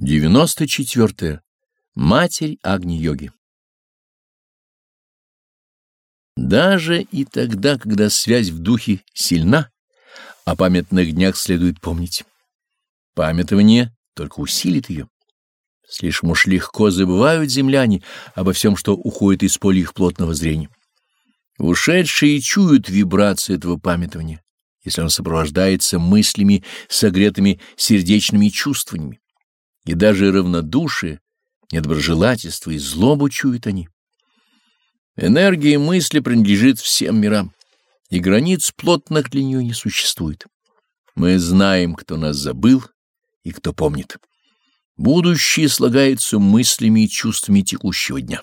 94. -е. Матерь Агни-йоги Даже и тогда, когда связь в духе сильна, о памятных днях следует помнить. Памятование только усилит ее. Слишком уж легко забывают земляне обо всем, что уходит из поля их плотного зрения. Ушедшие чуют вибрации этого памятования, если оно сопровождается мыслями, согретыми сердечными чувствованиями и даже равнодушие, недоброжелательство и злобу чуют они. Энергия мысли принадлежит всем мирам, и границ плотных для нее не существует. Мы знаем, кто нас забыл и кто помнит. Будущее слагается мыслями и чувствами текущего дня.